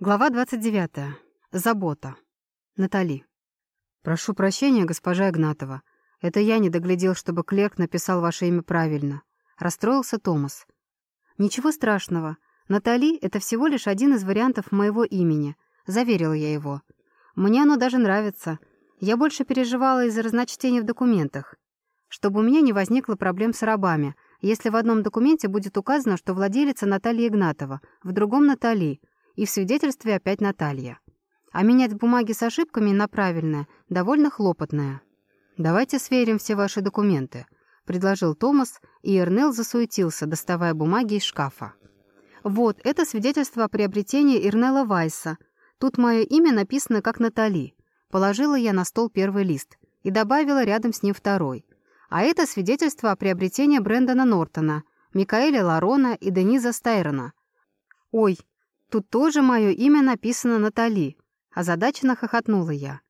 Глава 29. Забота. Натали. «Прошу прощения, госпожа Игнатова. Это я не доглядел, чтобы клерк написал ваше имя правильно». Расстроился Томас. «Ничего страшного. Натали — это всего лишь один из вариантов моего имени», — заверила я его. «Мне оно даже нравится. Я больше переживала из-за разночтений в документах. Чтобы у меня не возникло проблем с рабами, если в одном документе будет указано, что владелица Наталья Игнатова, в другом — Натали — и в свидетельстве опять Наталья. А менять бумаги с ошибками на правильное довольно хлопотное. «Давайте сверим все ваши документы», — предложил Томас, и Эрнел засуетился, доставая бумаги из шкафа. «Вот, это свидетельство о приобретении Эрнела Вайса. Тут мое имя написано как Натали». Положила я на стол первый лист и добавила рядом с ним второй. А это свидетельство о приобретении Брэндона Нортона, Микаэля Ларона и Дениза Стайрона. «Ой, Тут тоже мое имя написано Натали. Озадаченно хохотнула я.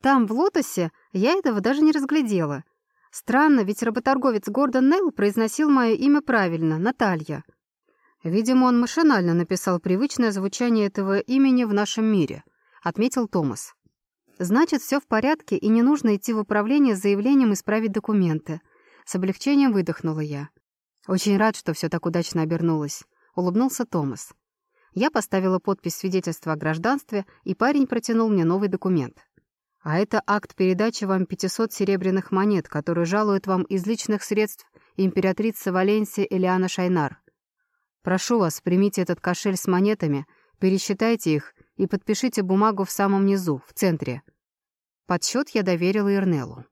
Там, в «Лотосе», я этого даже не разглядела. Странно, ведь работорговец Гордон Нейл произносил мое имя правильно — Наталья. Видимо, он машинально написал привычное звучание этого имени в нашем мире, отметил Томас. Значит, все в порядке, и не нужно идти в управление с заявлением исправить документы. С облегчением выдохнула я. Очень рад, что все так удачно обернулось. Улыбнулся Томас. Я поставила подпись свидетельства о гражданстве, и парень протянул мне новый документ. А это акт передачи вам 500 серебряных монет, которые жалует вам из личных средств императрица Валенсия Элиана Шайнар. Прошу вас, примите этот кошель с монетами, пересчитайте их и подпишите бумагу в самом низу, в центре. Подсчет я доверила Ирнеллу.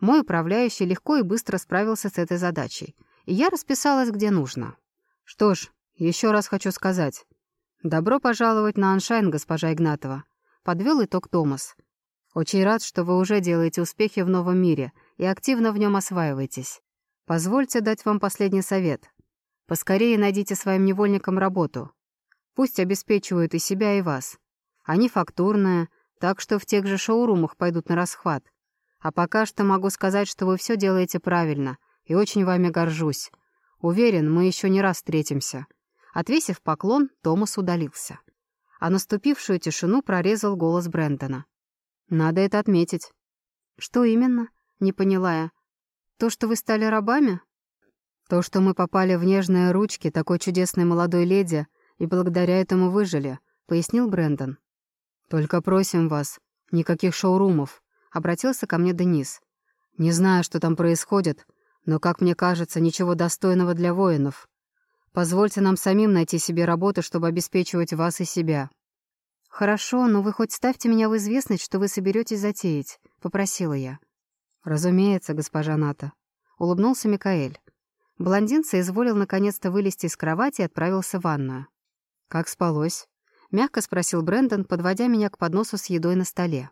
Мой управляющий легко и быстро справился с этой задачей, и я расписалась где нужно. Что ж, еще раз хочу сказать, «Добро пожаловать на Аншайн, госпожа Игнатова», — подвел итог Томас. «Очень рад, что вы уже делаете успехи в новом мире и активно в нем осваиваетесь. Позвольте дать вам последний совет. Поскорее найдите своим невольникам работу. Пусть обеспечивают и себя, и вас. Они фактурные, так что в тех же шоурумах пойдут на расхват. А пока что могу сказать, что вы все делаете правильно, и очень вами горжусь. Уверен, мы еще не раз встретимся. Отвесив поклон, Томас удалился. А наступившую тишину прорезал голос Брэндона. «Надо это отметить». «Что именно?» — не поняла я. «То, что вы стали рабами?» «То, что мы попали в нежные ручки такой чудесной молодой леди и благодаря этому выжили», — пояснил Брэндон. «Только просим вас, никаких шоурумов», — обратился ко мне Денис. «Не знаю, что там происходит, но, как мне кажется, ничего достойного для воинов. Позвольте нам самим найти себе работу, чтобы обеспечивать вас и себя». «Хорошо, но вы хоть ставьте меня в известность, что вы соберетесь затеять», — попросила я. «Разумеется, госпожа Ната», — улыбнулся Микаэль. Блондин соизволил наконец-то вылезти из кровати и отправился в ванную. «Как спалось?» — мягко спросил Брэндон, подводя меня к подносу с едой на столе.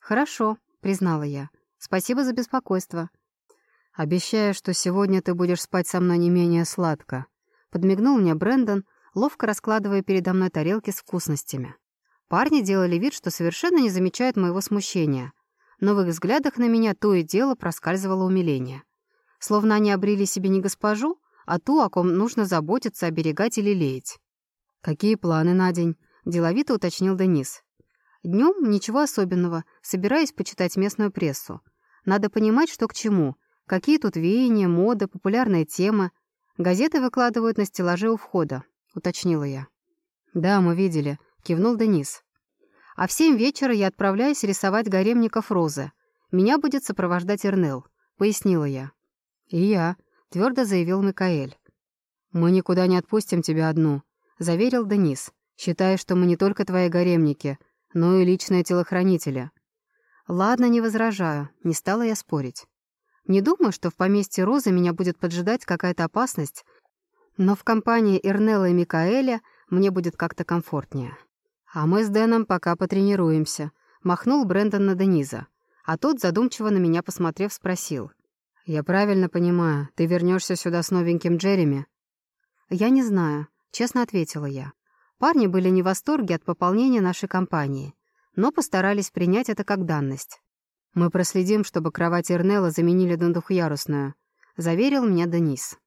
«Хорошо», — признала я. «Спасибо за беспокойство». «Обещаю, что сегодня ты будешь спать со мной не менее сладко», Подмигнул мне Брэндон, ловко раскладывая передо мной тарелки с вкусностями. Парни делали вид, что совершенно не замечают моего смущения, но в их взглядах на меня то и дело проскальзывало умиление. Словно они обрели себе не госпожу, а ту, о ком нужно заботиться, оберегать или леять. «Какие планы на день?» — деловито уточнил Денис. Днем ничего особенного, собираюсь почитать местную прессу. Надо понимать, что к чему, какие тут веяния, мода, популярные темы, «Газеты выкладывают на стеллаже у входа», — уточнила я. «Да, мы видели», — кивнул Денис. «А в семь вечера я отправляюсь рисовать гаремников Розы. Меня будет сопровождать Эрнел», — пояснила я. «И я», — твердо заявил Микаэль. «Мы никуда не отпустим тебя одну», — заверил Денис, считая, что мы не только твои гаремники, но и личные телохранители. «Ладно, не возражаю», — не стала я спорить. Не думаю, что в поместье Розы меня будет поджидать какая-то опасность, но в компании Эрнелла и Микаэля мне будет как-то комфортнее. А мы с Дэном пока потренируемся. Махнул Брэндон на Дениза. А тот, задумчиво на меня посмотрев, спросил. «Я правильно понимаю, ты вернешься сюда с новеньким Джереми?» «Я не знаю», — честно ответила я. Парни были не в восторге от пополнения нашей компании, но постарались принять это как данность. «Мы проследим, чтобы кровать Эрнелла заменили на двухъярусную», — заверил меня Денис.